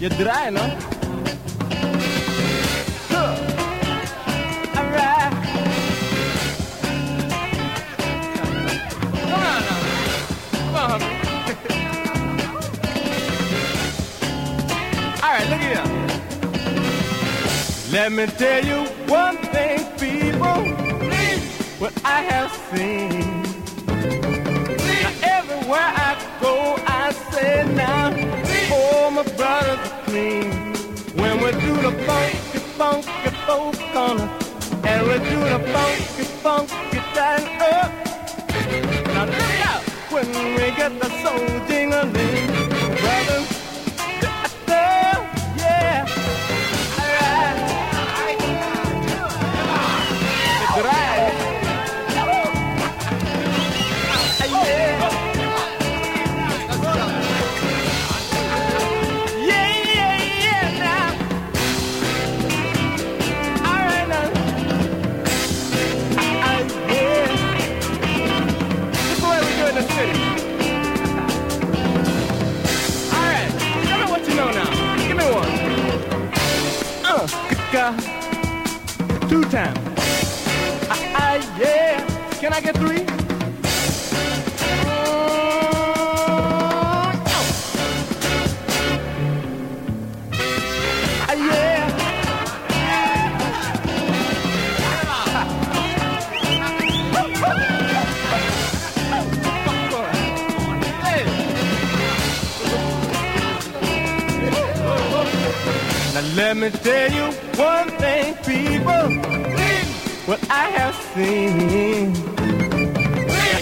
Je draait, hè? Let me tell you one thing, people. What I have seen. Now, everywhere I go, I say now, oh, my brothers are clean. When we do the funky, funky folk corner, and we do the funky, funky down city. All right, tell me what you know now. Give me one. Uh, ka- two times. Ah, ah, yeah. Can I get three? Now let me tell you one thing, people. What I have seen.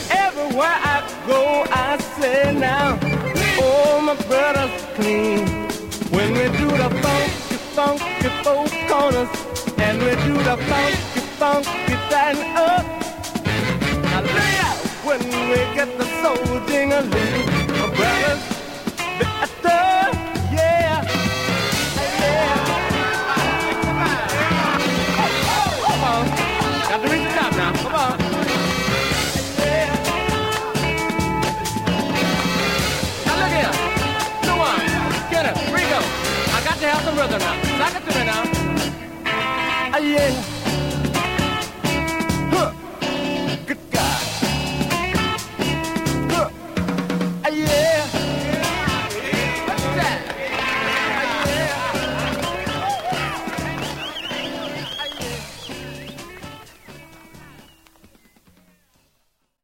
Everywhere I go, I say now, oh my brother's clean. When we do the funky, funky folk corners, and we do the funky, funky down up. Now lay out when we get the soul ding-a-ling, my brothers, brother now. Knock it to me now. Uh, yeah.